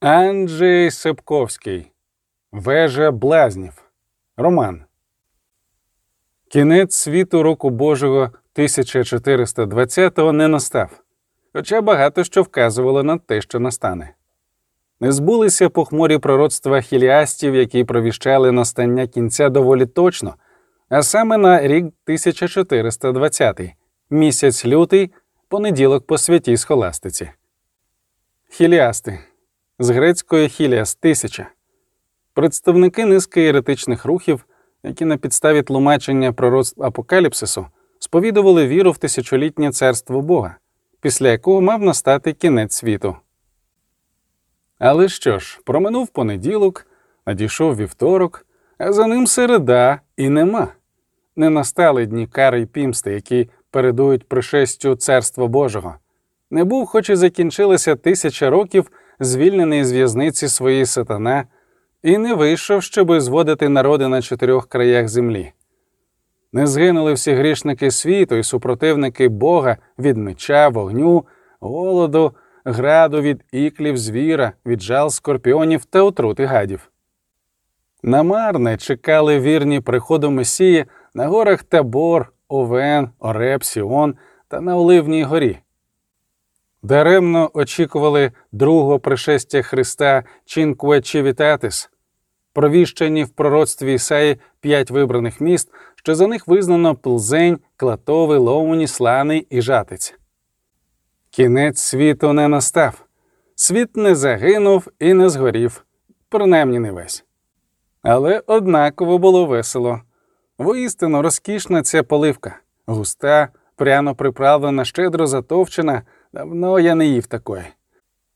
Анджей Сипковський. Вежа блазнів. Роман. Кінець світу року Божого 1420-го не настав, хоча багато що вказувало на те, що настане. Не збулися похмурі пророцтва хіліастів, які провіщали настання кінця доволі точно, а саме на рік 1420, місяць лютий, понеділок по святій схоластиці. Хіліасти з грецької хіліас тисяча, представники низки еретичних рухів, які на підставі тлумачення пророцтв апокаліпсису сповідували віру в тисячолітнє царство Бога, після якого мав настати кінець світу. Але що ж, проминув понеділок, надійшов вівторок, а за ним середа і нема. Не настали дні кари й пімсти, які передують пришестю царства Божого. Не був, хоч і закінчилася тисяча років, звільнений з в'язниці своєї сатана, і не вийшов, щоби зводити народи на чотирьох краях землі. Не згинули всі грішники світу і супротивники Бога від меча, вогню, голоду, граду від іклів, звіра, від жал скорпіонів та отрути гадів. Намарне чекали вірні приходу Месії на горах Табор, Овен, Ореп, Сіон та на Оливній горі. Даремно очікували другого пришестя Христа Чинкуе Чівітатис, провіщені в пророцтві Ісаї п'ять вибраних міст, що за них визнано Плзень, Клатовий, Лоуні, Сланий і Жатиць. Кінець світу не настав, світ не загинув і не згорів, принаймні не весь. Але однаково було весело. Воістину розкішна ця поливка, густа, пряно приправлена, щедро затовчена. Давно я не їв такої.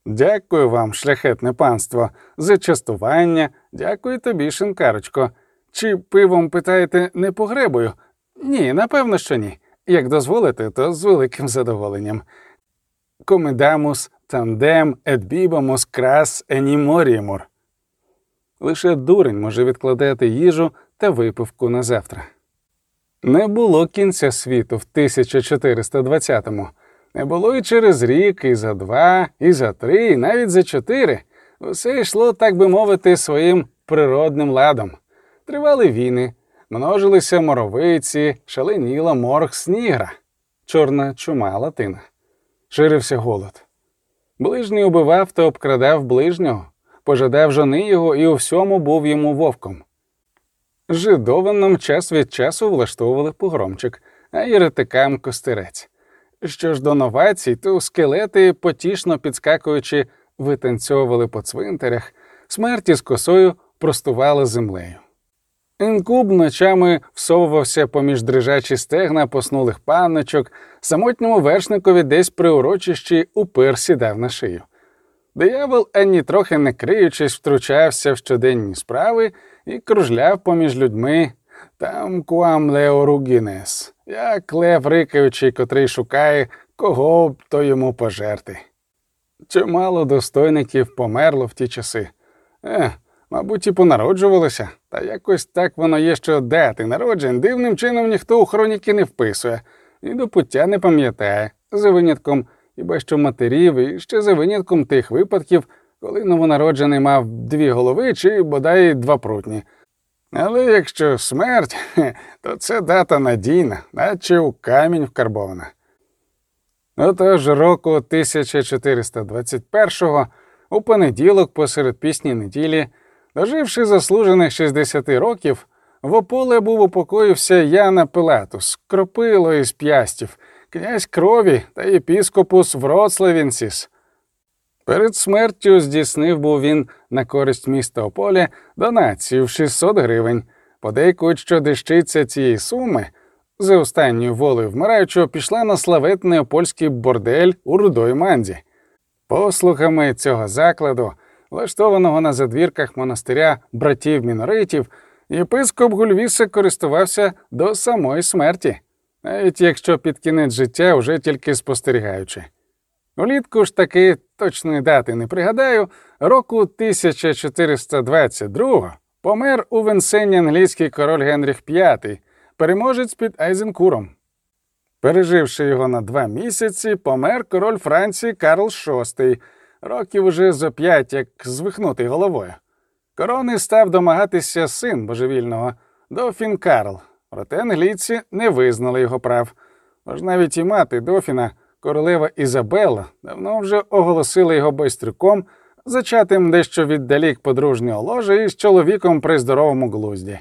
Дякую вам, шляхетне панство, за частування. Дякую тобі, шинкарочко. Чи пивом питаєте, не погребую? Ні, напевно, що ні. Як дозволите, то з великим задоволенням. Комедамус, тандем, едбібамус, крас, еніморіємур. Лише дурень може відкладати їжу та випивку на завтра. Не було кінця світу в 1420-му. Не було і через рік, і за два, і за три, і навіть за чотири. Усе йшло, так би мовити, своїм природним ладом. Тривали війни, множилися моровиці, шаленіла морг снігра, чорна чума латина. Ширився голод. Ближній убивав та обкрадав ближнього, пожадав жони його і у всьому був йому вовком. Жидованам час від часу влаштовували погромчик, а єретикам костерець. Що ж до новацій, то скелети, потішно підскакуючи, витанцьовували по цвинтарях, смерті з косою простували землею. Інкуб ночами всовувався поміж дрижачі стегна поснулих панночок, самотньому вершникові десь при урочищі упир сідав на шию. Диявол, ані трохи не криючись, втручався в щоденні справи і кружляв поміж людьми там куам леоругінес, як лев рикаючий, котрий шукає, кого б то йому пожерти. Чимало достойників померло в ті часи. Е, мабуть, і понароджувалося, та якось так воно є, що дати народжень дивним чином ніхто у хроніки не вписує, і до пуття не пам'ятає, за винятком хіба що матерів, і ще за винятком тих випадків, коли новонароджений мав дві голови чи бодай два прутні. Але якщо смерть, то це дата надійна, наче у камінь вкарбована. Отож року 1421-го, у понеділок, посеред пісні неділі, доживши заслужених 60 років, в ополе був упокоївся Яна Пилатус, кропило із п'ястів, князь крові та єпіскопус Вроцлавінсіс. Перед смертю здійснив був він на користь міста Ополя донацію в 600 гривень. Подейкують, що дещиця цієї суми за останньою волею вмираючого пішла на славетний опольський бордель у рудої манзі. Послухами цього закладу, влаштованого на задвірках монастиря братів міноритів, єпископ Гульвіса користувався до самої смерті, навіть якщо під кінець життя вже тільки спостерігаючи. Улітку ж таки точної дати не пригадаю, року 1422 помер у Венсені англійський король Генріх V, переможець під Айзенкуром. Переживши його на два місяці, помер король Франції Карл VI, років уже за п'ять, як звихнутий головою. Корони став домагатися син божевільного Дофін Карл, проте англійці не визнали його прав. Тож навіть і мати Дофіна, королева Ізабела, давно вже оголосила його байстрюком, зачатим дещо віддалік подружнього ложа із чоловіком при здоровому глузді.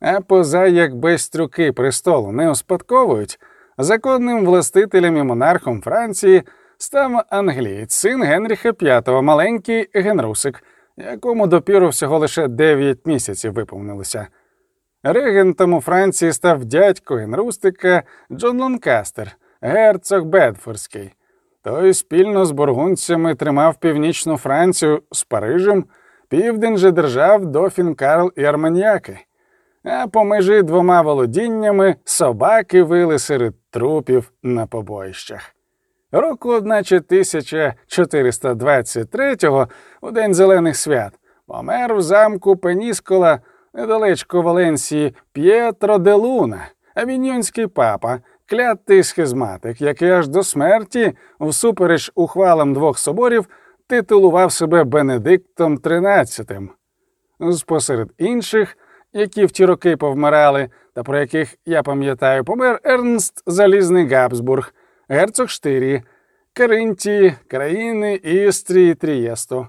А поза як байстрюки престолу не успадковують, законним властителем і монархом Франції став англієць, син Генріха V, маленький Генрусик, якому допіру всього лише 9 місяців виповнилося. Регентом у Франції став дядько Генрустика Джон Ланкастер, герцог Бедфордський. Той спільно з бургунцями тримав північну Францію з Парижем, південь же держав Дофін Карл і Арманіяки, а по межі двома володіннями собаки вили серед трупів на побоїщах. Року, одначе 1423-го, у День Зелених свят, помер в замку Пеніскола недалечко Валенсії П'єтро де Луна, авіньйонський папа, клятий схизматик, який аж до смерті, всупереч ухвалам двох соборів, титулував себе Бенедиктом XIII. Спосеред інших, які в ті роки повмирали, та про яких я пам'ятаю, помер Ернст Залізний Габсбург, герцог Штирі, Каринтії, країни Істрії Трієсту.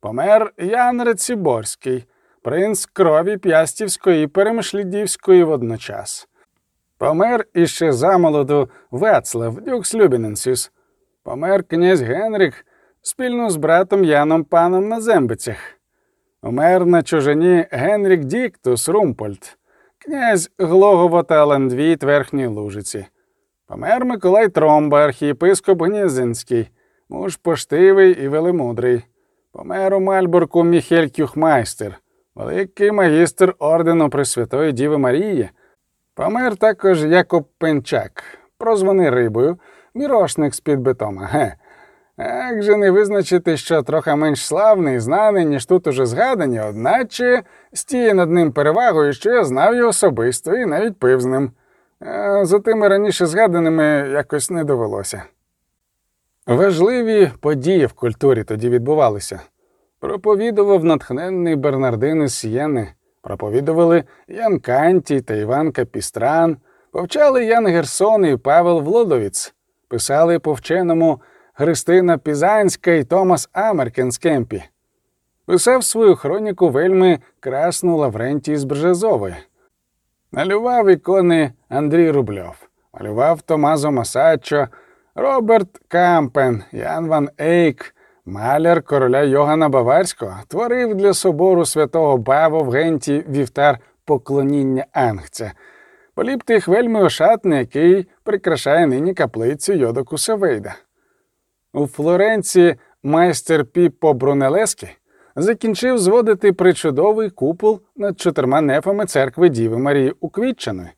Помер Ян Реціборський, принц крові П'ястівської і Перемишлідівської водночас. Помер іще замолоду Вацлав, dux Lubinensis. Помер князь Генрік спільно з братом Яном Паном на Зембицях. Умер на чужині Генрік dictus Румпольд, князь Глогово та ландфойт Верхній Лужиці. Помер Миколай Тромба, архієпископ Гнєзинський, муж поштивий і велемудрий. Помер у Мальбурку Міхель Кюхмайстер, великий магістр ордену Пресвятої Діви Марії. Помер також Якоб Пенчак, прозваний рибою, мірошник з-під бетома. Ге. Як же не визначити, що трохи менш славний, знаний, ніж тут уже згадані, одначе стіє над ним перевагою, що я знав його особисто і навіть пив з ним. За тими раніше згаданими якось не довелося. Важливі події в культурі тоді відбувалися. Проповідував натхненний Бернардин із Сієни, проповідували Ян Кантій та Іван Капістран, повчали Ян Герсон і Павел Влодовіц, писали по-вченому Христина Пізанська і Томас Амеркен з Кемпі. Писав свою хроніку вельми красну Лаврентій з Бржезової. Малював ікони Андрій Рубльов, малював Томазо Масаччо, Роберт Кампен, Ян Ван Ейк, маляр короля Йогана Баварського, творив для собору святого Баво в Генті вівтар поклоніння Ангця, поліптих вельми ошатний, який прикрашає нині каплицю Йодоку Савейда. У Флоренції майстер Піппо Брунелескі закінчив зводити причудовий купол над чотирма нефами церкви Діви Марії Уквітчаної.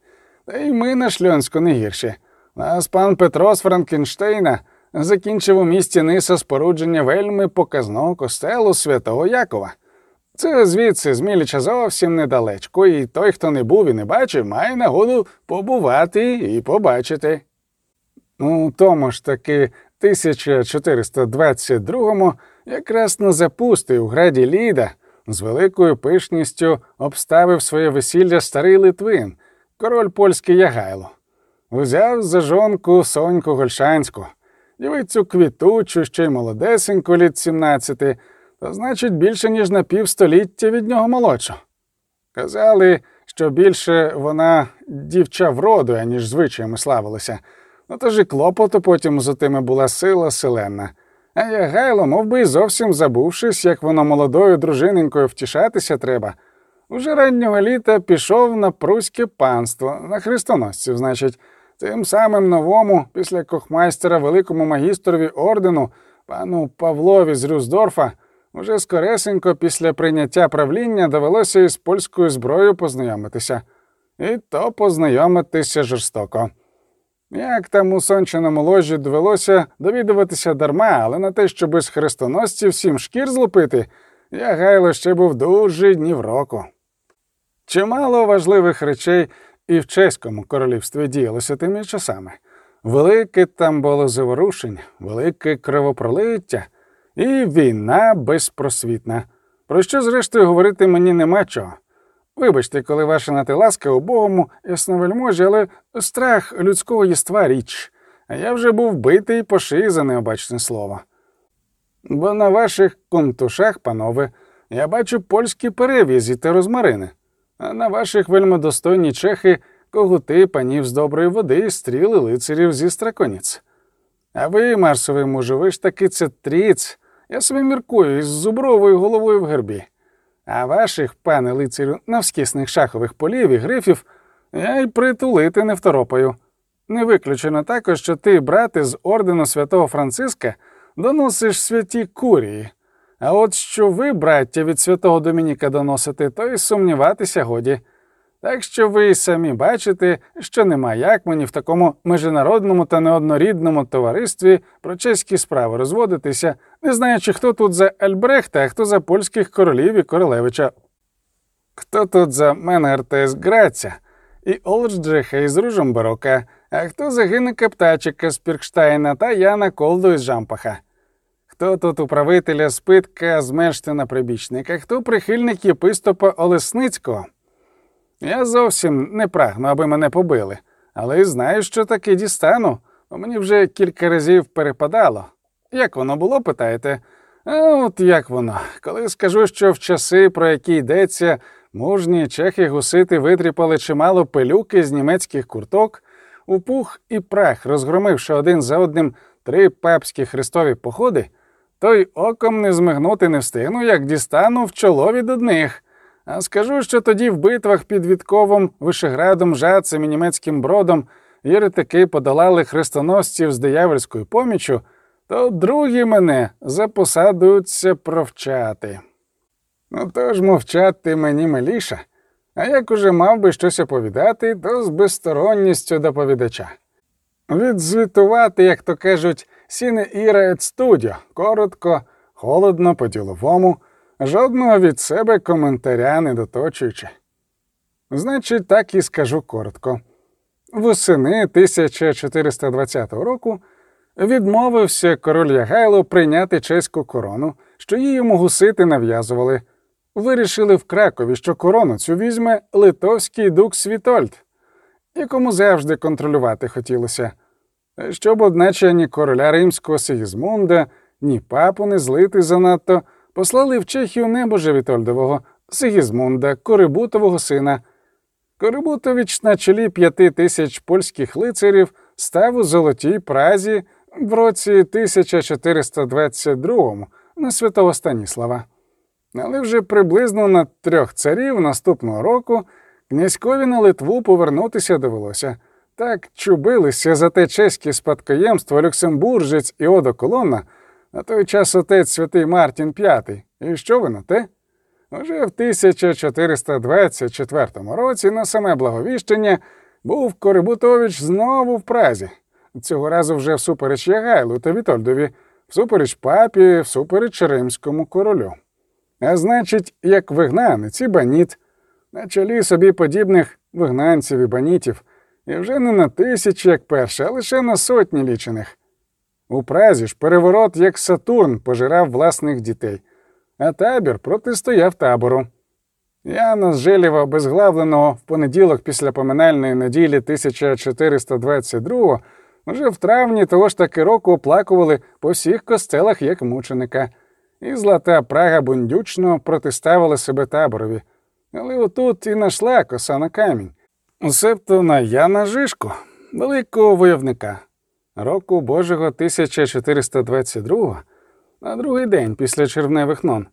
Та й ми на шльонську не гірші. Нас пан Петро з Франкенштейна закінчив у місті Ниса спорудження вельми показного костелу святого Якова. Це звідси з Міліча зовсім недалечко, і той, хто не був і не бачив, має нагоду побувати і побачити. У тому ж таки 1422-му якраз на запусти у граді Ліда з великою пишністю обставив своє весілля старий Литвин, король польський Ягайло. Узяв за жонку соньку Гольшанську, дівицю квітучу, ще й молодесеньку літ 17, то значить більше, ніж на півстоліття від нього молодша. Казали, що більше вона дівча вроду, аніж звичаями славилася. Ну тож і клопоту потім за тими була сила селена. А Ягайло, мов би, зовсім забувшись, як воно молодою дружиненькою втішатися треба, уже раннього літа пішов на пруське панство, на хрестоносців, значить, тим самим новому, після кохмайстера великому магістрові ордену, пану Павлові з Рюздорфа, уже скоресенько після прийняття правління довелося із польською зброєю познайомитися. І то познайомитися жорстоко. Як там у сонченому ложі довелося довідуватися дарма, але на те, щоб з хрестоносців всім шкір злупити, я гайло ще був дуже днів року. Чимало важливих речей і в чеському королівстві діялося тими часами. Велике там було заворушення, велике кровопролиття, І війна безпросвітна. Про що, зрештою, говорити мені нема чого. Вибачте, коли ваша на те ласка убогому ясновельможі, але страх людського єства річ, а я вже був битий по шиї за необачне слово. Бо на ваших контушах, панове, я бачу польські перевізі та розмарини, а на ваших вельмодостойні чехи когути панів з доброї води, стріли лицарів зі страконіць. А ви, Марсовий мужу, ви ж таки це тріц, я собі міркую із зубровою головою в гербі. А ваших, пане лицарю, навскісних шахових полів і грифів я й притулити не второпаю. Не виключено також, що ти, брате, з ордену святого Франциска, доносиш святі курії. А от що ви, браття, від святого Домініка доносите, то й сумніватися годі. Так що ви самі бачите, що нема як мені в такому міжнародному та неоднорідному товаристві про чеські справи розводитися, не знаючи, хто тут за Альбрехта, а хто за польських королів і королевича. Хто тут за Менгарта із Граця і Олдждреха із Ружемборока, а хто за Гинника Птачика з Піркштайна та Яна Колду із Жампаха. Хто тут управителя спитка з Мельштина прибічника, хто прихильник єпистопа Олесницького. Я зовсім не прагну, аби мене побили, але й знаю, що таки дістану, бо мені вже кілька разів перепадало. Як воно було, питаєте? А от як воно. Коли скажу, що в часи, про які йдеться, мужні чехи гусити витріпали чимало пилюки з німецьких курток, у пух і прах, розгромивши один за одним три папські хрестові походи, то й оком не змигнути не встигну, як дістану в чоло від одних. А скажу, що тоді в битвах під Вітковом, Вишеградом, Жацем і німецьким бродом єретики подолали хрестоносців з диявольською поміччю, то другі мене запосадуються провчати. Ну тож мовчати мені миліше, а як уже мав би щось оповідати, то з безсторонністю доповідача. Відзвітувати, як то кажуть, сіне іра ет студіо, коротко, холодно, по-діловому, жодного від себе коментаря не доточуючи. Значить, так і скажу коротко. Восени 1420 року відмовився король Ягайло прийняти чеську корону, що її йому гусити нав'язували. Вирішили в Кракові, що корону цю візьме литовський дук Світольд, якому завжди контролювати хотілося, щоб, одначе, ні короля римського Сигізмунда, ні папу не злити занадто, послали в Чехію небожа Вітольдового, Сигізмунда, Корибутового сина. Корибутович на чолі п'яти тисяч польських лицарів став у Золотій Празі в році 1422 на святого Станіслава. Але вже приблизно на трьох царів наступного року князькові на Литву повернутися довелося. Так чубилися за те чеське спадкоємство Люксембуржець і Одо Колонна, на той час отець святий Мартін V. І що ви на те? Уже в 1424 році на саме благовіщення був Корибутович знову в Празі. Цього разу вже всупереч Ягайлу та Вітольдові, всупереч папі, всупереч римському королю. А значить, як вигнанець і баніт, на чолі собі подібних вигнанців і банітів, і вже не на тисячі, як перше, а лише на сотні лічених. У Празі ж переворот, як Сатурн, пожирав власних дітей, а табір протистояв табору. Яна з Желєва безглавленого в понеділок після поминальної неділі 1422-го вже в травні того ж таки року оплакували по всіх костелах як мученика, і злата Прага бундючно протиставила себе таборові. Але отут і нашла коса на камінь. Себто на Яна Жишко, великого войовника, року Божого 1422 на другий день після червневих нон.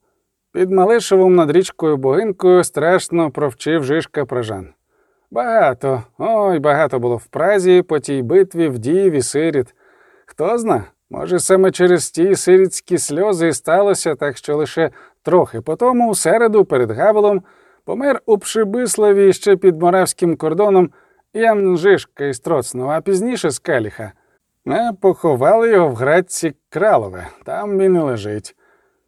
Під Малешовом над річкою Богинкою страшно провчив Жишка пражан. Багато, ой, багато було в Празі по тій битві вдів і сиріт. Хто зна, може, саме через ті сирітські сльози сталося, так що лише трохи потому, у середу перед Гавелом, помер у Пшибиславі ще під моравським кордоном Ян Жишка із Троцного, а пізніше з Каліха. А поховали його в градці Кралове, там він і лежить.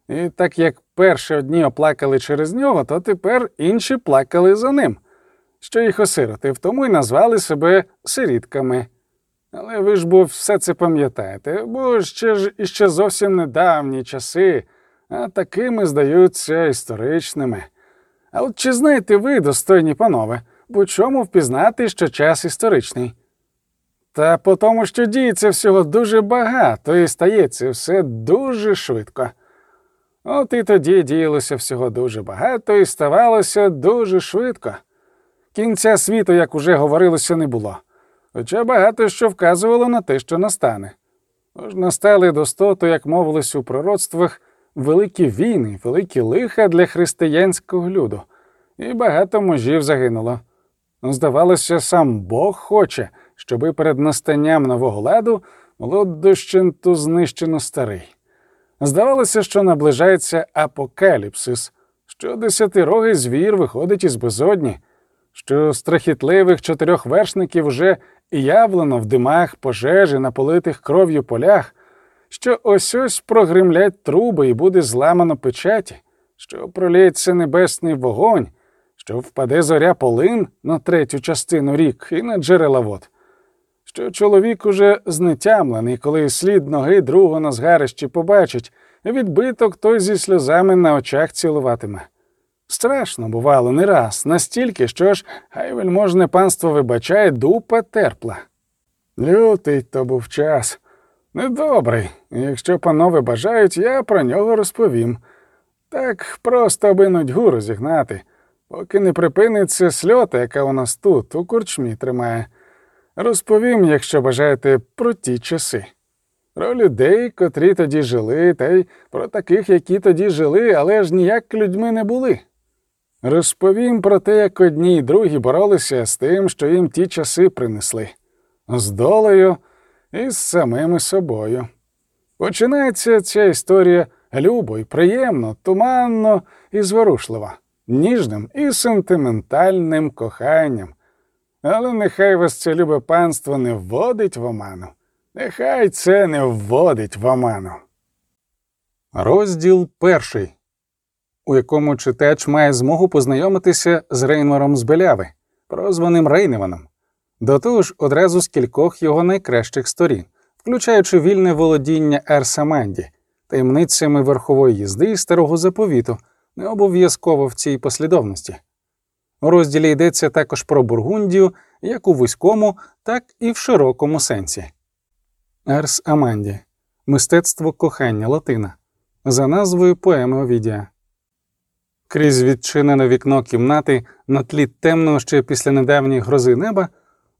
І так як перші одні оплакали через нього, то тепер інші плакали за ним, що їх осиротив, тому й назвали себе сирітками. Але ви ж бо все це пам'ятаєте, бо ще ж іще зовсім недавні часи, а такими здаються історичними. А от чи знаєте ви, достойні панове, по чому впізнати, що час історичний? Та по тому, що діється всього дуже багато і стається все дуже швидко. От і тоді діялося всього дуже багато і ставалося дуже швидко. Кінця світу, як уже говорилося, не було, хоча багато що вказувало на те, що настане. Тож настали достото, як мовилось у пророцтвах, великі війни, великі лиха для християнського люду, і багато мужів загинуло. Здавалося, сам Бог хоче, щоби перед настанням нового ладу було дощенту знищено старий. Здавалося, що наближається апокаліпсис, що десятирогий звір виходить із безодні, що страхітливих чотирьох вершників вже явлено в димах пожежі на политих кров'ю полях, що ось ось прогримлять труби і буде зламано печаті, що пролється небесний вогонь, що впаде зоря полин на третю частину рік і на джерела вод що чоловік уже знетямлений, коли слід ноги другого на згарищі побачить, відбиток той зі сльозами на очах цілуватиме. Страшно бувало не раз, настільки, що ж хай вельможне панство вибачає, дупа терпла. Лютий то був час. Недобрий, якщо панове бажають, я про нього розповім. Так просто аби нудьгу розігнати, поки не припиниться сльота, яка у нас тут, у корчмі тримає. Розповім, якщо бажаєте, про ті часи, про людей, котрі тоді жили, та й про таких, які тоді жили, але ж ніяк людьми не були. Розповім про те, як одні й другі боролися з тим, що їм ті часи принесли, з долею і з самими собою. Починається ця історія любо й приємно, туманно і зворушливо, ніжним і сентиментальним коханням. Але нехай вас це любе панство не вводить в оману. Нехай це не вводить в оману. Розділ перший, у якому читач має змогу познайомитися з Рейнмором з Беляви, прозваним Рейневаном, до того ж одразу з кількох його найкращих сторін, включаючи вільне володіння Ерсаманді, таємницями верхової їзди і старого заповіту, не обов'язково в цій послідовності. У розділі йдеться також про Бургундію як у вузькому, так і в широкому сенсі. Ерс Аманді Мистецтво кохання Латина за назвою поеми Овідія. Крізь відчинене вікно кімнати на тлі темного ще після недавньої грози неба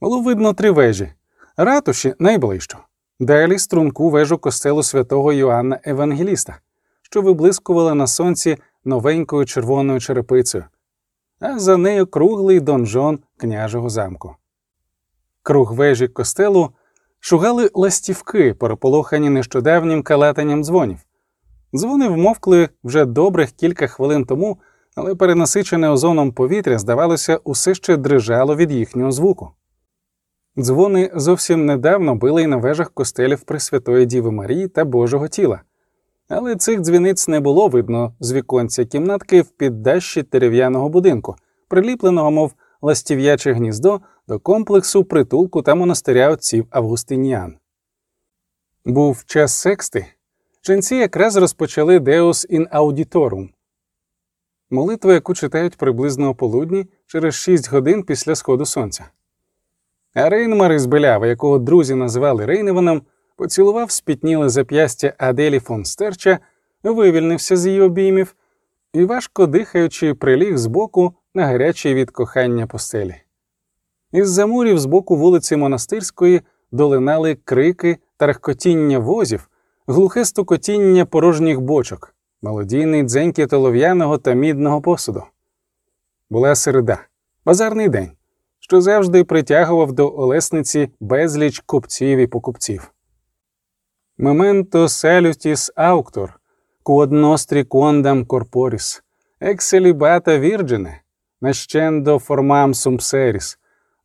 було видно три вежі, ратуші найближчу, далі струнку вежу костелу святого Йоанна Евангеліста, що виблискувала на сонці новенькою червоною черепицею а за нею круглий донжон княжого замку. Круг вежі костелу шугали ластівки, переполохані нещодавнім калатанням дзвонів. Дзвони вмовкли вже добрих кілька хвилин тому, але перенасичене озоном повітря, здавалося, усе ще дрижало від їхнього звуку. Дзвони зовсім недавно били й на вежах костелів Пресвятої Діви Марії та Божого тіла але цих дзвіниць не було видно з віконця кімнатки в піддащі дерев'яного будинку, приліпленого, мов ластів'яче гніздо до комплексу притулку та монастиря отців Августиніан. Був час сексти. Ченці якраз розпочали Deus in Auditorum. молитву, яку читають приблизно полудні через шість годин після сходу сонця. А Рейнмар із Белява, якого друзі називали Рейневаном, поцілував спітніле зап'ястя Аделі фон Стерча, вивільнився з її обіймів і, важко дихаючи, приліг збоку на гарячій від кохання постелі. Із за мурів з боку вулиці Монастирської долинали крики та рехкотіння возів, глухе стукотіння порожніх бочок, молодійний дзенькіт олов'яного та мідного посуду. Була середа, базарний день, що завжди притягував до Олесниці безліч купців і покупців. Nostri quondam corporis, excelibata virgine, nascendo formam sum seris,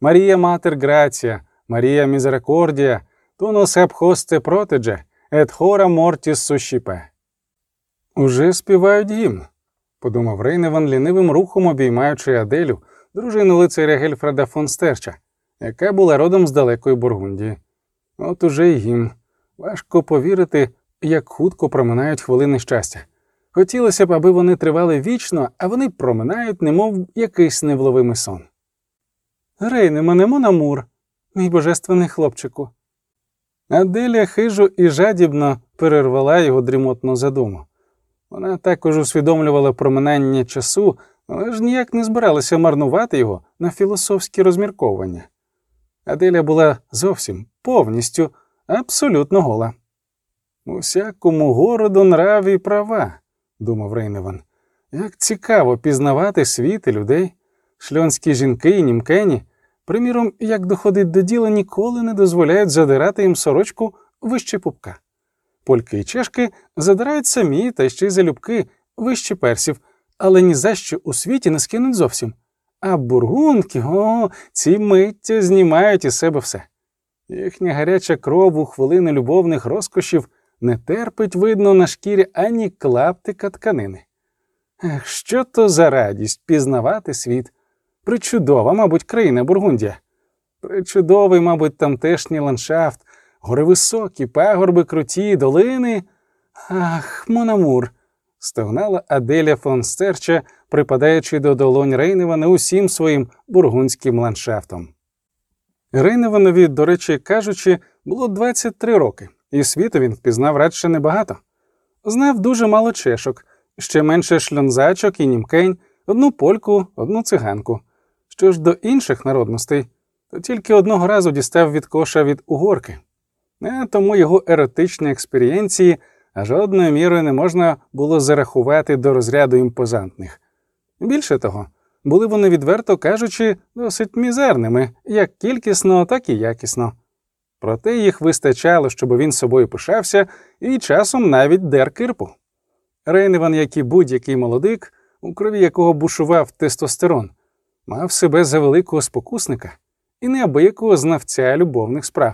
Maria mater gratia, Maria misericordia, tu nos ab hoste protege, et hora mortis suscipe. Уже співають гімн, подумав Рейневан лінивим рухом обіймаючи Аделю, дружину лицаря Гельфреда фон Стерча, яка була родом з далекої Бургундії. От уже й їм. Важко повірити, як хутко проминають хвилини щастя. Хотілося б, аби вони тривали вічно, а вони проминають, немов якийсь невловимий сон. Рейне, мене Монамур, мій божественний хлопчику. Аделя хижо і жадібно перервала його дрімотну задуму. Вона також усвідомлювала проминання часу, але ж ніяк не збиралася марнувати його на філософські розмірковування. Аделя була зовсім повністю абсолютно гола. Усякому городу нраві права, думав Рейневан. Як цікаво пізнавати світ і людей, шльонські жінки і німкені, приміром, як доходить до діла, ніколи не дозволяють задирати їм сорочку вище пупка. Польки і чешки задирають самі та ще й залюбки вище персів, але ні за що у світі не скинуть зовсім. А бургунки, о, ці миття знімають із себе все. Їхня гаряча кров у хвилини любовних розкошів не терпить, видно, на шкірі ані клаптика тканини. Ех, що то за радість пізнавати світ. Причудова, мабуть, країна Бургундія. Причудовий, мабуть, тамтешній ландшафт, гори високі, пагорби, круті, долини. Ах, Монамур. Стогнала Аделя фон Стерча, припадаючи до долонь Рейневана усім своїм бургундським ландшафтом. Рейневанові, до речі, кажучи, було 23 роки, і світу він впізнав радше небагато. Знав дуже мало чешок, ще менше шльонзачок і німкень, одну польку, одну циганку. Що ж до інших народностей, то тільки одного разу дістав від коша від угорки, а тому його еротичні експерієнції жодною мірою не можна було зарахувати до розряду імпозантних. Більше того, були вони, відверто кажучи, досить мізерними, як кількісно, так і якісно. Проте їх вистачало, щоб він собою пишався і часом навіть дер кирпу. Рейневан, як і будь-який молодик, у крові якого бушував тестостерон, мав себе за великого спокусника і неабиякого знавця любовних справ,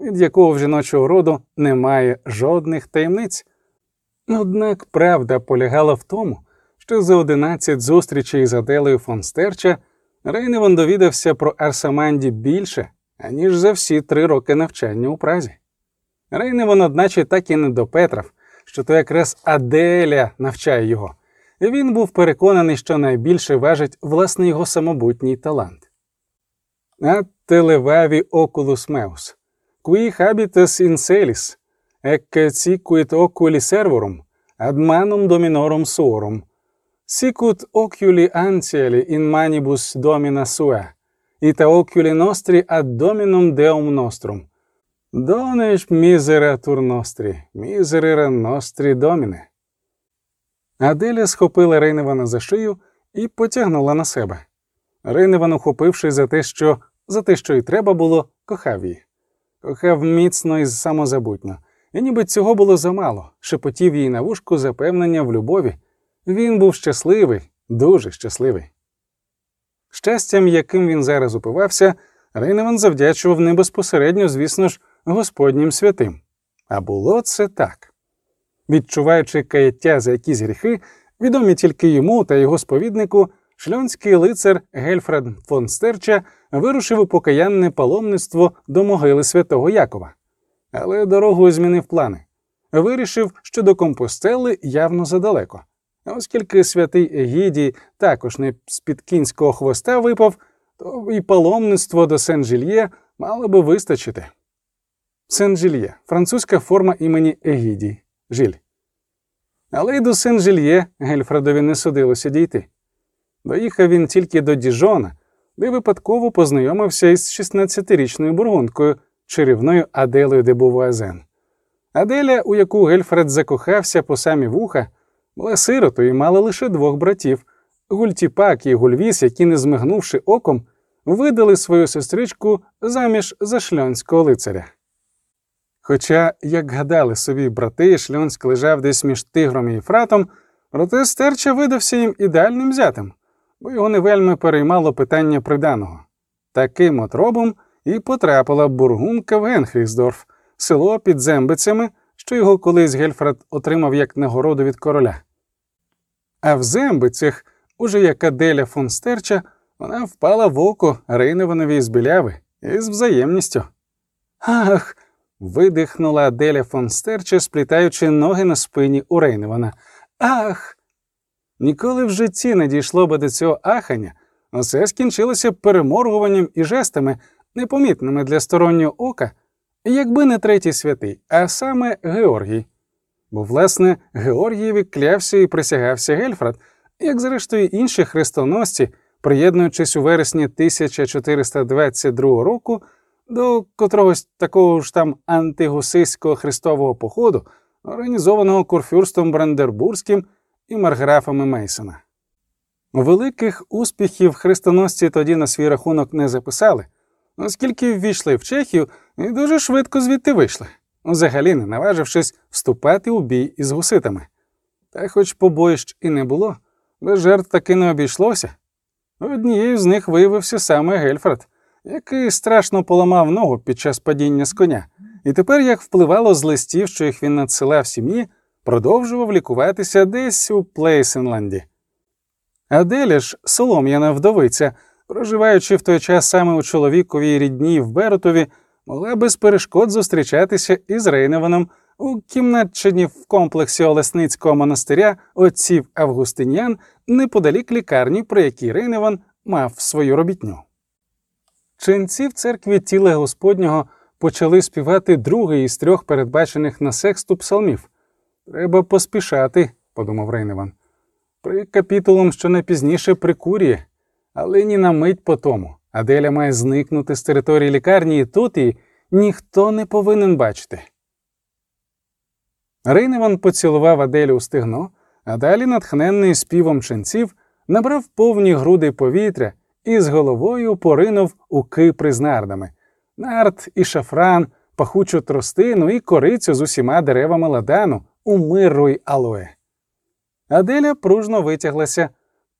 від якого в жіночого роду немає жодних таємниць. Однак правда полягала в тому, що за одинадцять зустрічей з Аделею фон Стерча Рейневан довідався про Арсаманді більше, аніж за всі три роки навчання у Празі. Рейневан, одначе, так і не допетрав, що то якраз Аделя навчає його, і він був переконаний, що найбільше важить власне його самобутній талант. А телеваві окулус меус, qui habitas in celis, ecce cicuit oculi servorum, ad manum dominorum suorum, sicut oculi ancieli in manibus domina sua, ita oculi nostri ad dominum deum nostrum, Донеш мізератур нострі, мізерера нострі доміне. Аделя схопила Рейневана за шию і потягнула на себе. Рейневан, ухопивши за те, що за те, що й треба було, кохав її. Кохав міцно і самозабутньо, і ніби цього було замало, шепотів їй на вушку запевнення в любові. Він був щасливий, дуже щасливий. Щастям, яким він зараз упивався, Рейневан завдячував не безпосередньо, звісно ж, Господнім святим. А було це так. Відчуваючи каяття за якісь гріхи, відомі тільки йому та його сповіднику, шльонський лицар Гельфред фон Стерча вирушив у покаянне паломництво до могили святого Якова, але дорогу змінив плани. Вирішив, що до Компостели явно задалеко. Оскільки святий Егідій також не з під кінського хвоста випав, то і паломництво до Сен-Жільє мало би вистачити. Сен-Жільє французька форма імені Егідій Жиль. Але й до Сен-Жільє Гельфредові не судилося дійти. Доїхав він тільки до Діжона, де випадково познайомився із 16-річною бургункою, чарівною Аделою де Бувуазен. Аделя, у яку Гельфред закохався по самі вуха, була сиротою і мала лише двох братів Гультіпак і Гульвіс, які, не змигнувши оком, видали свою сестричку заміж за шльонського лицаря. Хоча, як гадали собі брати, Шльонськ лежав десь між тигром і Єфратом, проте стерча видався їм ідеальним зятем, бо його не вельми переймало питання приданого. Таким от робом і потрапила бургунка в Генхрісдорф, село під зембицями, що його колись Гельфред отримав як нагороду від короля. А в зембицях, уже як Аделя фон Стерча, вона впала в око Рейневанові з біляви із взаємністю. Ах, видихнула Аделя фон Стерче, сплітаючи ноги на спині у Рейневана. Ах! Ніколи в житті не дійшло би до цього ахання, усе скінчилося переморгуванням і жестами, непомітними для стороннього ока, якби не третій святий, а саме Георгій. Бо, власне, Георгієві клявся і присягався Гельфрат, як зрештою інші хрестоносці, приєднуючись у вересні 1422 року до котрогось такого ж там антигусиського хрестового походу, організованого курфюрстом Брандербурзьким і марграфами Мейсона. Великих успіхів хрестоносці тоді на свій рахунок не записали, оскільки ввійшли в Чехію і дуже швидко звідти вийшли, взагалі не наважившись вступати у бій із гуситами. Та хоч побоїщ і не було, без жертв таки не обійшлося. Однією з них виявився саме Гельфред, який страшно поламав ногу під час падіння з коня, і тепер, як впливало з листів, що їх він надсилав сім'ї, продовжував лікуватися десь у Плейсенланді. Аделя ж, солом'яна вдовиця, проживаючи в той час саме у чоловіковій рідні в Беротові, могла без перешкод зустрічатися із Рейневаном у кімнатчині в комплексі Олесницького монастиря отців Августиніан неподалік лікарні, про якій Рейневан мав свою робітню. Ченці в церкві тіла Господнього почали співати другий із трьох передбачених на сексту псалмів. Треба поспішати, подумав Рейневан. При капітулом, що найпізніше прикурює, але ні на мить по тому. Аделя має зникнути з території лікарні і тут і ніхто не повинен бачити. Рейневан поцілував Аделю у стегно, а далі, натхненний співом ченців, набрав повні груди повітря і з головою поринув у кипри з нардами, нард і шафран, пахучу тростину і корицю з усіма деревами ладану у миру й алоe. Аделя пружно витяглася,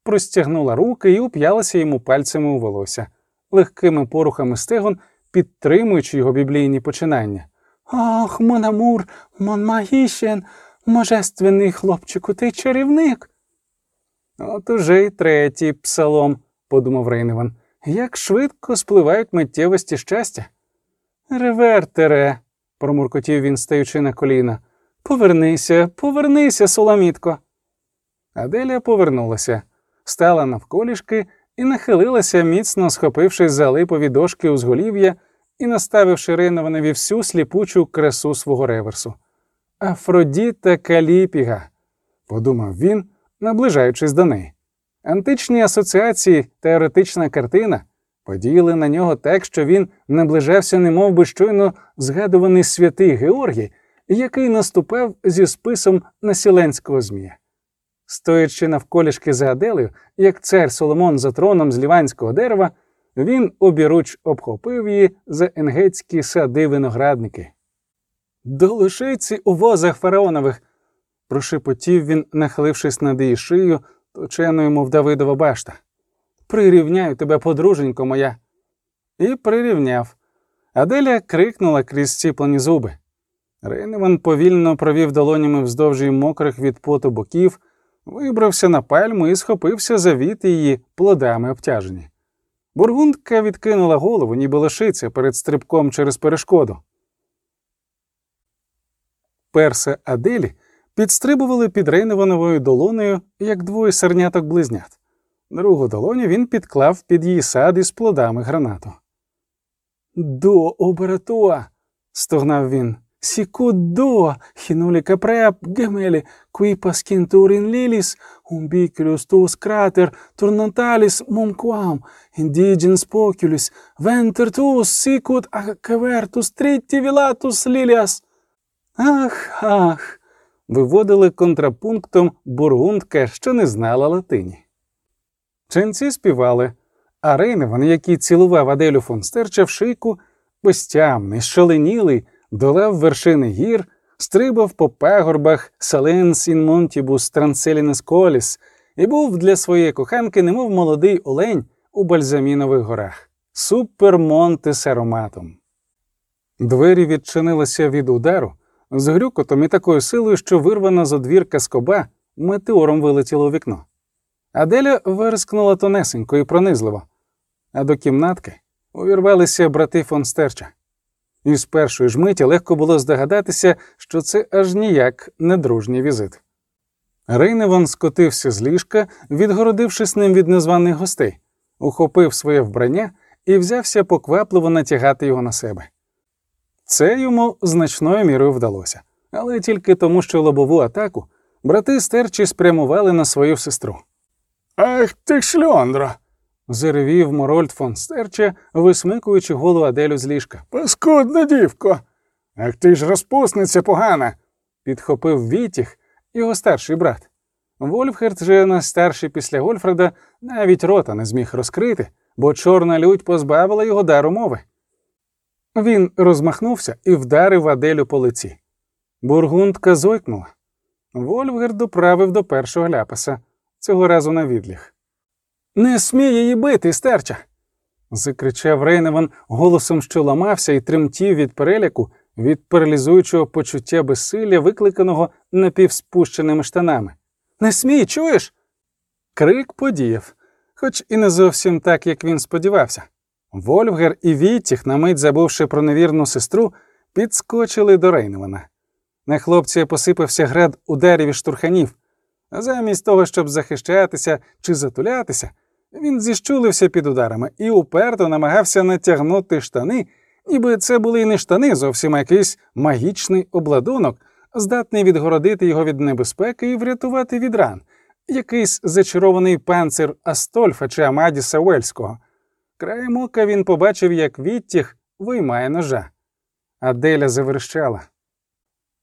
простягнула руки і уп'ялася йому пальцями у волосся, легкими порухами стегон, підтримуючи його біблійні починання. Ох, Монамур, Монмагішен, можественний хлопчику, ти чарівник. От уже й третій псалом, подумав Рейневан, як швидко спливають миттєвості щастя. Ревертере, промуркотів він, стаючи на коліна. Повернися, повернися, Соломітко. Аделя повернулася, стала навколішки і нахилилася, міцно схопившись за липові дошки узголів'я і наставивши Рейнованові всю сліпучу красу свого реверсу. Афродіта Каліпіга, подумав він, наближаючись до неї. Античні асоціації та картина подіяли на нього так, що він наближався, немов би щойно згадуваний святий Георгій, який наступав зі списом насіленського змія. Стоячи навколішки за Аделею, як цар Соломон за троном з ліванського дерева, він обіруч обхопив її за енгетські сади виноградники. До у возах фараонових, прошепотів він, нахилившись над її шию, точеною, мов Давидова башта. Прирівняю тебе, подруженько моя. І прирівняв. Аделя крикнула крізь ціплені зуби. Рейневан повільно провів долонями вздовж її мокрих від поту боків, вибрався на пальму і схопився за віт її плодами обтяжені. Бургундка відкинула голову, ніби лошиця перед стрибком через перешкоду. Перса Аделі підстрибували під Рейневановою долонею, як двоє серняток близнят. Другу долоню він підклав під її сад із плодами гранату. Duo ubera tua. стогнав він. Sicut duo, hinnuli capreae, gemelli, qui pascuntur in liliis, umbilicus tuus crater, tornatilis numquam, indigens poculis, venter tuus, sicut, acervus, tritici vallatus liliis. Ах, ах. Виводили контрапунктом бургундка, що не знала латині. Ченці співали, а Рейневан, який цілував Аделю фон Стерча в шийку, безтямний, шаленілий, долав вершини гір, стрибав по пагорбах Саленс ін Монтібус Транселінес Коліс і був для своєї коханки, немов молодий олень у Бальзамінових горах, супер Монте ароматом. Двері відчинилися від удару, з грюкотом і такою силою, що вирвана з одвірка скоба метеором вилетіло у вікно. Аделя вирискнула тонесенько і пронизливо, а до кімнатки увірвалися брати фон Стерча. І з першої ж миті легко було здогадатися, що це аж ніяк не дружній візит. Рейневан скотився з ліжка, відгородившись ним від незваних гостей, ухопив своє вбрання і взявся поквапливо натягати його на себе. Це йому значною мірою вдалося, але тільки тому, що лобову атаку брати стерчі спрямували на свою сестру. Ах ти шльондра. Заревів Морольд фон Стерча, висмикуючи голову Аделю з ліжка. Паскудна дівко. Ах ти ж розпусниця погана. підхопив Вітіх, його старший брат. Вольфхерд же найстарший після Гольфреда навіть рота не зміг розкрити, бо чорна лють позбавила його дару мови. Він розмахнувся і вдарив Аделю по лиці. Бургундка зойкнула. Вольфгерд доправив до першого ляпаса, цього разу на відліг. Не смій її бити, стерча. закричав Рейневан голосом, що ламався і тремтів від переляку, від паралізуючого почуття безсилля, викликаного напівспущеними штанами. Не смій, чуєш? Крик подіяв, хоч і не зовсім так, як він сподівався. Вольфгер і Віттіх, на мить забувши про невірну сестру, підскочили до Рейневана. На хлопця посипався град ударів і штурханів, а замість того, щоб захищатися чи затулятися, він зіщулився під ударами і уперто намагався натягнути штани, ніби це були не штани, зовсім а якийсь магічний обладунок, здатний відгородити його від небезпеки і врятувати від ран, якийсь зачарований панцир Астольфа чи Амадіса Уельського. Краєм ока він побачив, як відтяг виймає ножа. Аделя заверщала.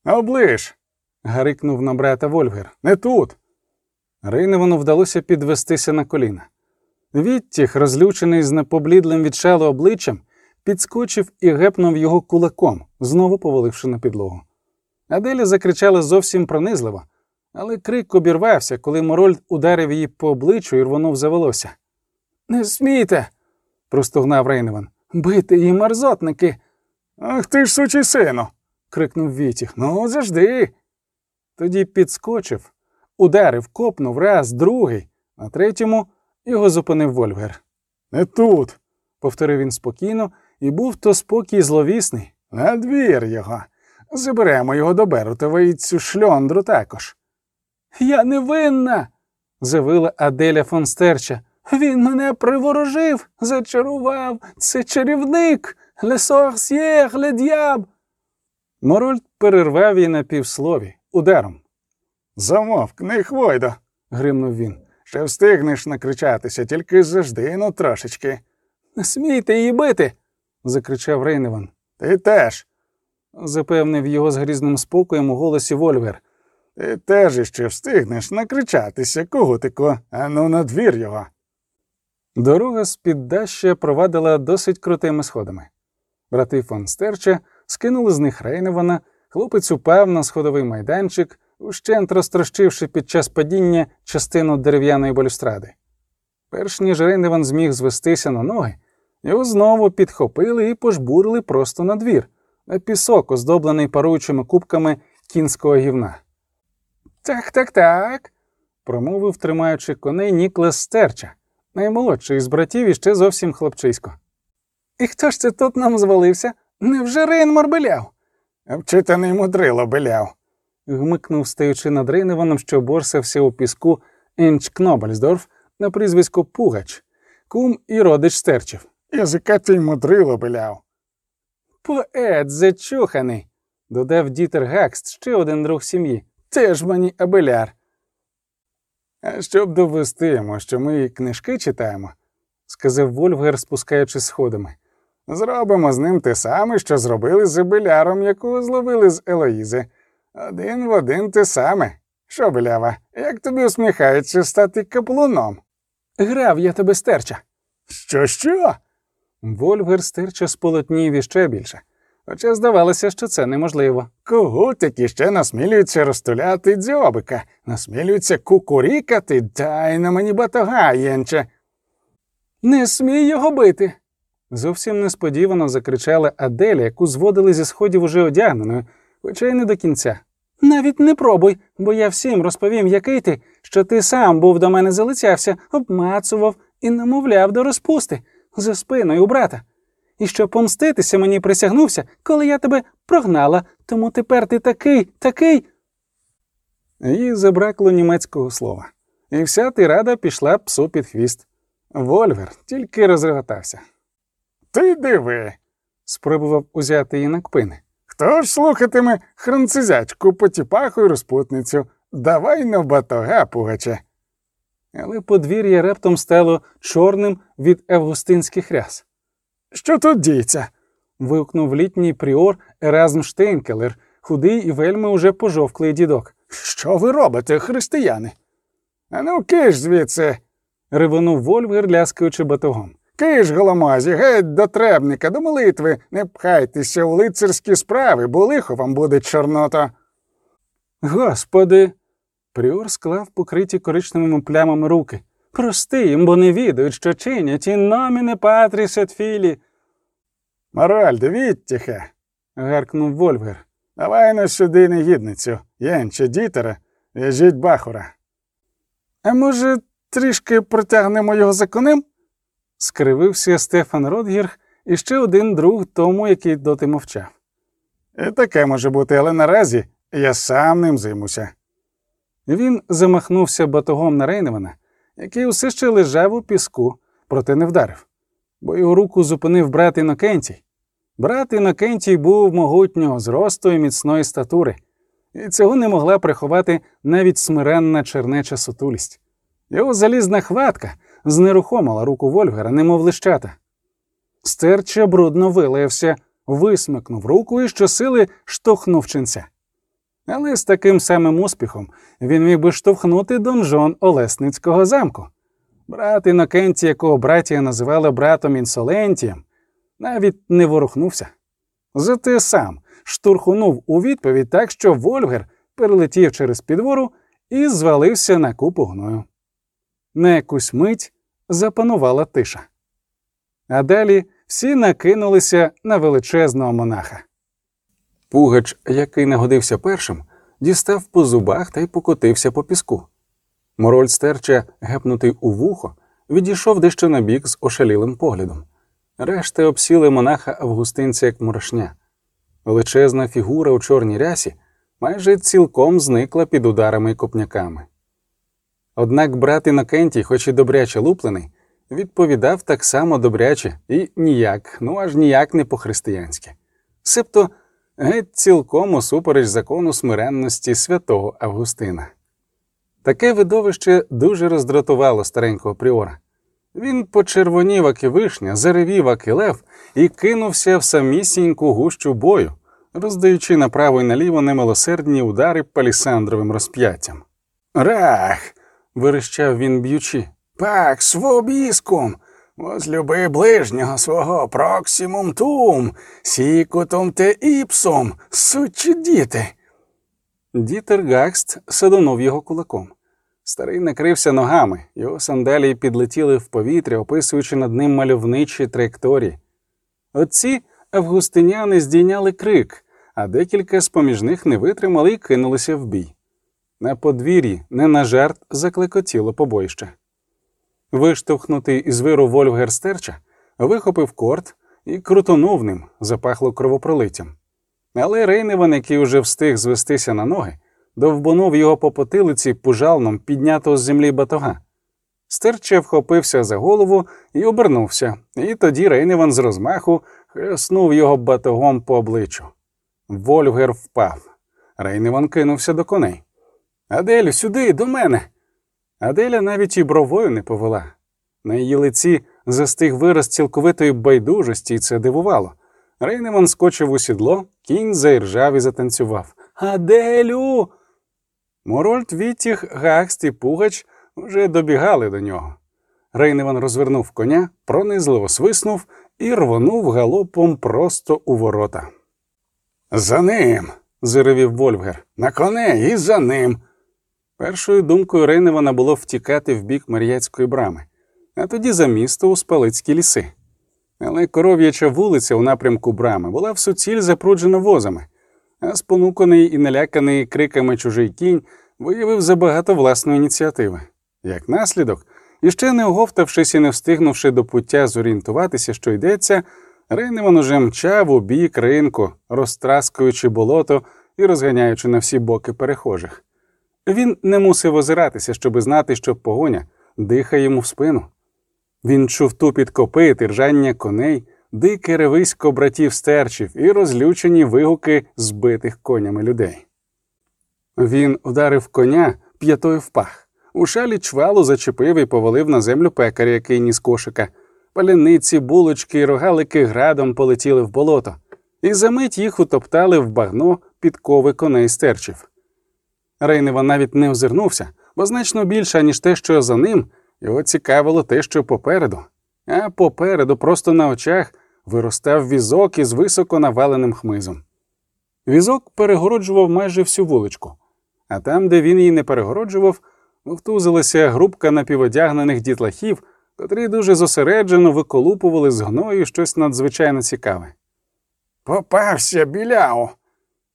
Оближ. гарикнув на брата Вольгер. Не тут. Рейневану вдалося підвестися на коліна. Відтяг, розлючений з непоблідлим від шалу обличчям, підскочив і гепнув його кулаком, знову поваливши на підлогу. Аделя закричала зовсім пронизливо, але крик обірвався, коли Морольд ударив її по обличчю і рвонув за волосся. Не смійте. простогнав Рейневан. Бити її мерзотники. Ах ти ж сучий сину. крикнув Вітіх. Ну, завжди. Тоді підскочив, ударив, копнув раз, другий, на третьому його зупинив Вольфгер. Не тут, повторив він спокійно, і був то спокій зловісний. На двір його. Заберемо його до Берутова і цю шльондру також. Я не винна, завила Аделя фон Стерча. Він мене приворожив, зачарував. Це чарівник. Sorcier, le diable!» Морольд перервав її на півслові ударом. Замовкни, Хвойдо, гримнув він. Ще встигнеш накричатися, тільки завжди, ну трошечки. Не смійте її бити. закричав Рейневан. Ти теж, запевнив його з грізним спокоєм у голосі Вольвер. Ти теж іще встигнеш накричатися, когутико, а ну на двір його. Дорога з піддаща провадила досить крутими сходами. Брати фон Стерча скинули з них Рейневана, хлопець упав на сходовий майданчик, ущент розтрощивши під час падіння частину дерев'яної балюстради. Перш ніж Рейневан зміг звестися на ноги, його знову підхопили і пожбурили просто на двір, на пісок, оздоблений паруючими кубками кінського гівна. Так, так, так, промовив, тримаючи коней Ніклас Стерча, наймолодший з братів і ще зовсім хлопчисько. І хто ж це тут нам звалився? Невже Рейнмор беляв? Вчитаний мудрило беляв, гмикнув, стаючи над Рейневаном, що борсався у піску Енч Кнобельсдорф на прізвисько Пугач, кум і родич стерчив. Язикатий мудрило беляв. Поет зачуханий, додав дітер Гакст, ще один друг сім'ї. Теж мені абеляр. А щоб довести йому, що ми книжки читаємо, сказав Вольфгер, спускаючись сходами. Зробимо з ним те саме, що зробили з Беляром, яку зловили з Елоїзи. Один в один те саме. Що, белява, як тобі усміхається стати каплуном? Грав я тебе стерча. Що, що? Вольфгер стерча сполотнів іще більше. Хоча здавалося, що це неможливо. Когутики ще насмілюються розтуляти дзьобика, насмілюються кукурікати, дай на мені батога, єнче. Не смій його бити. Зовсім несподівано закричала Аделя, яку зводили зі сходів уже одягненою, хоча й не до кінця. Навіть не пробуй, бо я всім розповім, який ти, що ти сам був до мене залицявся, обмацував і намовляв до розпусти за спиною брата. і щоб помститися мені присягнувся, коли я тебе прогнала, тому тепер ти такий, такий. Їй забракло німецького слова, і вся тирада пішла псу під хвіст. Вольвер тільки розреготався. Ти диви. Спробував узяти її на кпини. Хто ж слухатиме хранцизячку, потіпаху й розпутницю? Давай на батога, пугаче. Але подвір'я раптом стало чорним від августинських ряс. Що тут діється? вигукнув літній пріор Еразм Штейнкелер, худий і вельми уже пожовклий дідок. Що ви робите, християни? Ану, киш звідси, Ривонув Вольвер, ляскаючи батогом. Киш, голомазі, геть до требника, до молитви, не пхайтеся у лицарські справи, бо лихо вам буде чорнота. Господи. Пріор склав покриті коричневими плямами руки. Прости їм, бо не відають, що чинять, і номіне патріс ет філі. Моральде, відтіхе, гаркнув Вольвер. давай на сюди негідницю, єнче дітера, в'яжіть бахура. А може, трішки протягнемо його за конем? Скривився Стефан Родгірг і ще один друг тому, який доти мовчав. І таке може бути, але наразі я сам ним займуся. Він замахнувся батогом на Рейневана, який усе ще лежав у піску, проте не вдарив, бо його руку зупинив брат Інокентій. Брат Інокентій був могутнього зросту і міцної статури, і цього не могла приховати навіть смиренна чернеча сутулість. Його залізна хватка знерухомила руку Вольгера, немов лищата. Стерча брудно вилаявся, висмикнув руку і щосили штовхнув ченця. Але з таким самим успіхом він міг би штовхнути донжон Олесницького замку. Брат Інокентій, якого братія називала братом Інсолентієм, навіть не ворухнувся. Зате сам штурхунув у відповідь так, що Вольгер перелетів через підвору і звалився на купу гною. На якусь мить запанувала тиша. А далі всі накинулися на величезного монаха. Пугач, який нагодився першим, дістав по зубах та й покотився по піску. Мороль стерча, гепнутий у вухо, відійшов дещо набік з ошалілим поглядом. Решти обсіли монаха Августинця як морошня. Величезна фігура у чорній рясі майже цілком зникла під ударами й копняками. Однак брат Інокентій, хоч і добряче луплений, відповідав так само добряче і ніяк, ну аж ніяк не по-християнськи. Себто геть цілком усупереч закону смиренності святого Августина. Таке видовище дуже роздратувало старенького пріора. Він почервонів, аки вишня, заревів, аки лев, і кинувся в самісіньку гущу бою, роздаючи направо й наліво немилосердні удари палісандровим розп'яттям. Рах, Вирищав він б'ючи. пакс вобіскум, возлюби ближнього свого проксимум тум, сікутум те іпсум, сучі діти. Дітер Гакст садонув його кулаком. Старий накрився ногами, його сандалії підлетіли в повітря, описуючи над ним мальовничі траєкторії. Отці августиняни здійняли крик, а декілька з поміж них не витримали і кинулися в бій. На подвір'ї, не на жарт, заклекотіло побоїще. Виштовхнутий із виру Вольфгер Стерча, вихопив корт і крутонув ним, запахло кровопролиттям. Але Рейневан, який уже встиг звестися на ноги, довбанув його по потилиці пужалном піднятого з землі батога. Стерча вхопився за голову і обернувся, і тоді Рейневан з розмаху хреснув його батогом по обличчю. Вольфгер впав. Рейневан кинувся до коней. Аделю, сюди, до мене. Аделя навіть і бровою не повела. На її лиці застиг вираз цілковитої байдужості, і це дивувало. Рейневан скочив у сідло, кінь заіржав і затанцював. Аделю. Морольд Віттіх, Гакст і Пугач вже добігали до нього. Рейневан розвернув коня, пронизливо свиснув і рвонув галопом просто у ворота. За ним, Заревів Вольфгер. на коне і за ним. Першою думкою Рейневана було втікати в бік Мар'яцької брами, а тоді за місто у Спалицькі ліси. Але коров'яча вулиця у напрямку брами була в суціль запруджена возами, а спонуканий і наляканий криками чужий кінь виявив забагато власної ініціативи. Як наслідок, іще не оговтавшись і не встигнувши до пуття зорієнтуватися, що йдеться, Рейневан уже мчав у бік ринку, розтраскуючи болото і розганяючи на всі боки перехожих. Він не мусив озиратися, щоби знати, що погоня дихає йому в спину. Він чув тупіт копит і ржання коней, дике ревисько братів стерчів і розлючені вигуки збитих конями людей. Він ударив коня п'ятою в пах. У шалі чвалу зачепив і повалив на землю пекаря, який ніс кошика. Паляниці, булочки і рогалики градом полетіли в болото, і за мить їх утоптали в багно підкови коней стерчів. Рейнева навіть не озирнувся, бо значно більше, ніж те, що за ним, його цікавило те, що попереду. А попереду, просто на очах, виростав візок із високо наваленим хмизом. Візок перегороджував майже всю вуличку, а там, де він її не перегороджував, втузилася групка напіводягнених дітлахів, котрі дуже зосереджено виколупували з гною щось надзвичайно цікаве. Попався, біляо.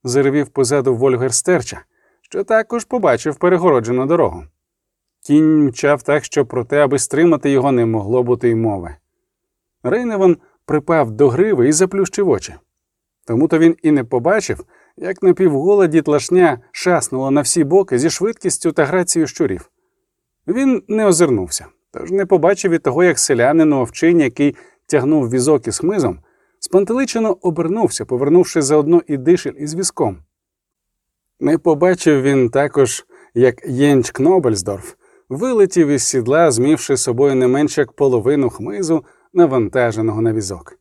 заревів позаду Вольгер Стерча, що також побачив перегороджену дорогу. Кінь мчав так, що про те, аби стримати його, не могло бути й мови. Рейневан припав до гриви і заплющив очі. Тому то він і не побачив, як напівгола дітлашня шаснула на всі боки зі швидкістю та грацією щурів. Він не озирнувся, тож не побачив і того, як селянин у овчині, який тягнув візок із хмизом, спантеличено обернувся, повернувши заодно і дишель із візком. Не побачив він також, як Єнч Кнобельсдорф вилетів із сідла, змівши собою не менш як половину хмизу, навантаженого на візок.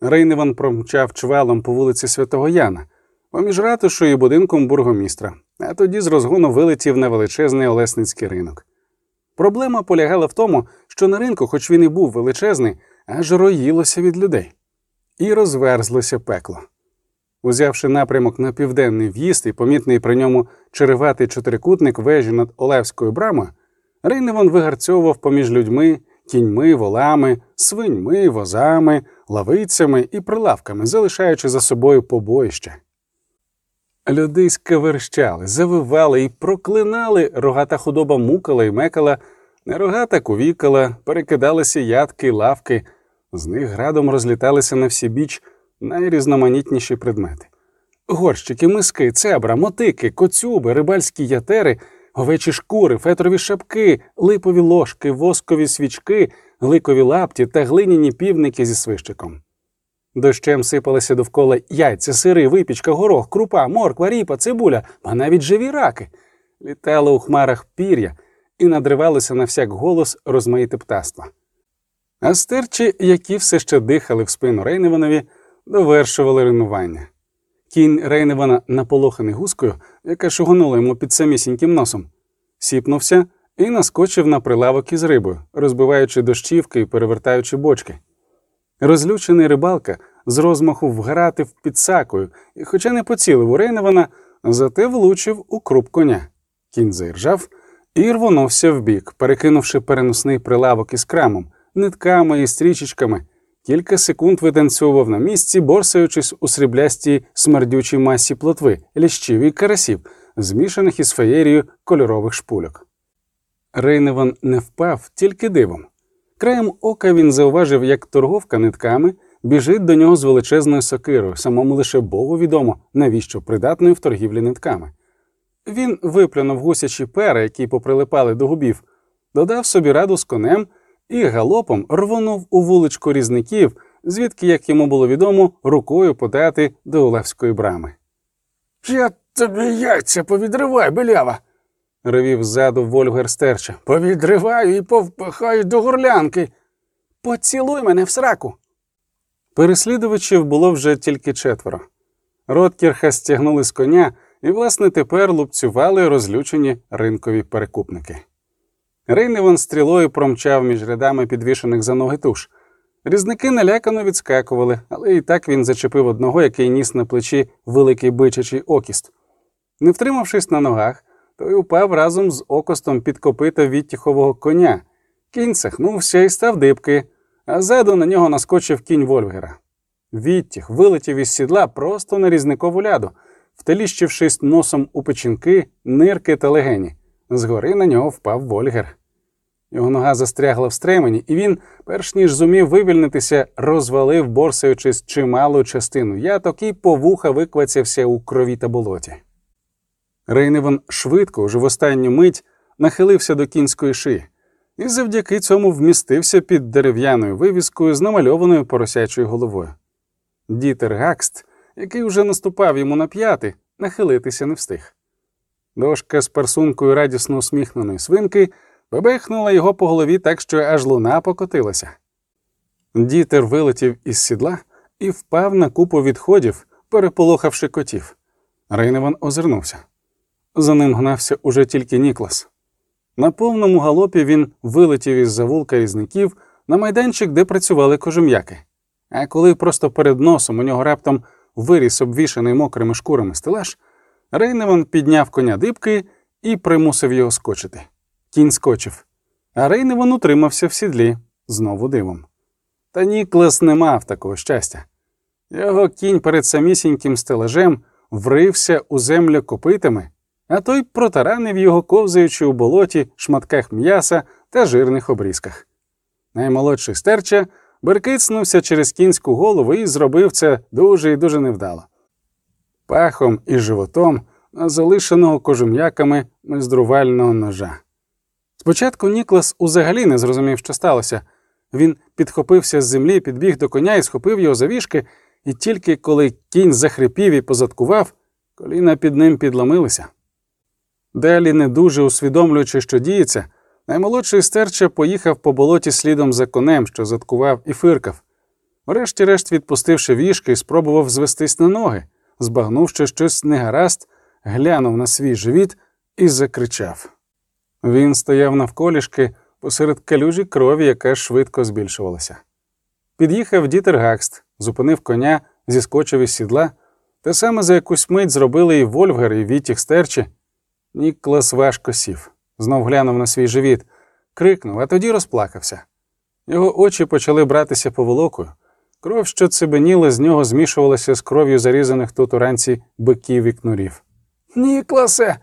Рейневан промчав чвалом по вулиці Святого Яна, поміж ратушою і будинком бургомістра, а тоді з розгону вилетів на величезний Олесницький ринок. Проблема полягала в тому, що на ринку, хоч він і був величезний, аж роїлося від людей, і розверзлося пекло. Узявши напрямок на південний в'їзд і помітний при ньому череватий чотирикутник вежі над Олевською брамою, Рейневан вигарцьовував поміж людьми, кіньми, волами, свиньми, возами, лавицями і прилавками, залишаючи за собою побоїще. Люди скаверщали, завивали і проклинали, рогата худоба мукала і мекала, нерогата кувікала, перекидалися ядки, лавки, з них градом розліталися на всі біч найрізноманітніші предмети. Горщики, миски, цебра, мотики, коцюби, рибальські ятери, овечі шкури, фетрові шапки, липові ложки, воскові свічки, гликові лапті та глиняні півники зі свищиком. Дощем сипалися довкола яйця, сири, випічка, горох, крупа, морква, ріпа, цибуля, а навіть живі раки. Літало у хмарах пір'я і надривалося на всяк голос розмаїте птаства. А стерчі, які все ще дихали в спину Рейневанові, довершували ринування. Кінь Рейневана, наполоханий гускою, яка шугонула йому під самісіньким носом, сіпнувся і наскочив на прилавок із рибою, розбиваючи дощівки і перевертаючи бочки. Розлючений рибалка з розмаху вгратив під сакою і, хоча не поцілив у Рейневана, зате влучив у круп коня. Кінь заіржав і рвонувся вбік, перекинувши переносний прилавок із крамом, нитками і стрічечками. Кілька секунд витанцьовував на місці, борсаючись у сріблястій смердючій масі плотви, лящів і карасів, змішаних із феєрією кольорових шпульок. Рейневан не впав тільки дивом. Краєм ока він зауважив, як торговка нитками біжить до нього з величезною сокирою, самому лише Богу відомо, навіщо придатною в торгівлі нитками. Він виплюнув гусячі пера, які поприлипали до губів, додав собі раду з конем і галопом рвонув у вуличку різників, звідки, як йому було відомо, рукою подати до Олевської брами. Я тобі яйця повідривай, білява. Ревів ззаду Вольгер Стерча. Повідриваю і повпихаю до горлянки. Поцілуй мене в сраку. Переслідувачів було вже тільки четверо. Роткірха стягнули з коня і, власне, тепер лупцювали розлючені ринкові перекупники. Рейневан стрілою промчав між рядами підвішених за ноги туш. Різники налякано відскакували, але і так він зачепив одного, який ніс на плечі великий бичачий окіст. Не втримавшись на ногах, той упав разом з окостом під копита відтіхового коня. Кінь сахнувся і став дибки, а ззаду на нього наскочив кінь Вольгера. Відтіх вилетів із сідла просто на різникову ляду, втеліщившись носом у печінки, нирки та легені. Згори на нього впав Вольгер. Його нога застрягла в стремені, і він, перш ніж зумів вивільнитися, розвалив, борсаючись чималу частину яток і по вуха виквацявся у крові та болоті. Рейневан швидко, уже в останню мить, нахилився до кінської шиї, і завдяки цьому вмістився під дерев'яною вивіскою з намальованою поросячою головою. Дітер Гакст, який уже наступав йому на п'яти, нахилитися не встиг. Дошка з парсункою радісно усміхненої свинки бебехнула його по голові так, що аж луна покотилася. Дітер вилетів із сідла і впав на купу відходів, переполохавши котів. Рейневан озирнувся. За ним гнався уже тільки Ніклас. На повному галопі він вилетів із завулка різників на майданчик, де працювали кожум'яки. А коли просто перед носом у нього раптом виріс обвішаний мокрими шкурами стелаж, Рейневан підняв коня дибки і примусив його скочити. Кінь скочив, а Рейневан утримався в сідлі знову дивом. Та Ніклас не мав такого щастя. Його кінь перед самісіньким стелажем врився у землю копитами, а той протаранив його, ковзаючи у болоті, шматках м'яса та жирних обрізках. Наймолодший стерча беркицнувся через кінську голову і зробив це дуже і дуже невдало. Пахом і животом на залишеного кожум'яками мездрувального ножа. Спочатку Ніклас узагалі не зрозумів, що сталося. Він підхопився з землі, підбіг до коня і схопив його за вішки, і тільки коли кінь захрипів і позадкував, коліна під ним підломилися. Далі, не дуже усвідомлюючи, що діється, наймолодший стерча поїхав по болоті слідом за конем, що заткував і фиркав. Врешті-решт, відпустивши вішки, спробував звестись на ноги, збагнув, що щось негаразд, глянув на свій живіт і закричав. Він стояв навколішки посеред калюжі крові, яка швидко збільшувалася. Під'їхав дітер Гакст, зупинив коня, зіскочив із сідла. Те саме за якусь мить зробили і Вольфгар, і Вітіх стерчі. Ніклас важко сів, знов глянув на свій живіт, крикнув, а тоді розплакався. Його очі почали братися поволокою. Кров, що цибеніла, з нього змішувалася з кров'ю зарізаних тут уранці биків і кнурів. Нікласе.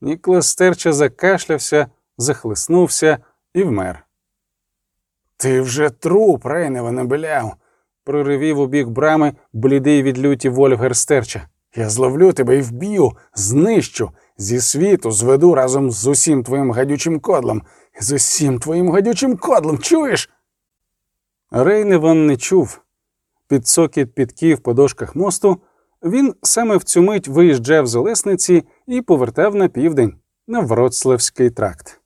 Ніклас стерча закашлявся, захлиснувся і вмер. Ти вже труп, Рейневане, беляв. Проривів у бік брами блідий від люті Вольфгар стерча. Я зловлю тебе і вб'ю, знищу, зі світу зведу разом з усім твоїм гадючим кодлом. З усім твоїм гадючим кодлом, чуєш? Рейневан не чув. Під сокіт підків по мосту він саме в цю мить виїжджав з Олесниці і повертав на південь на Вроцлавський тракт.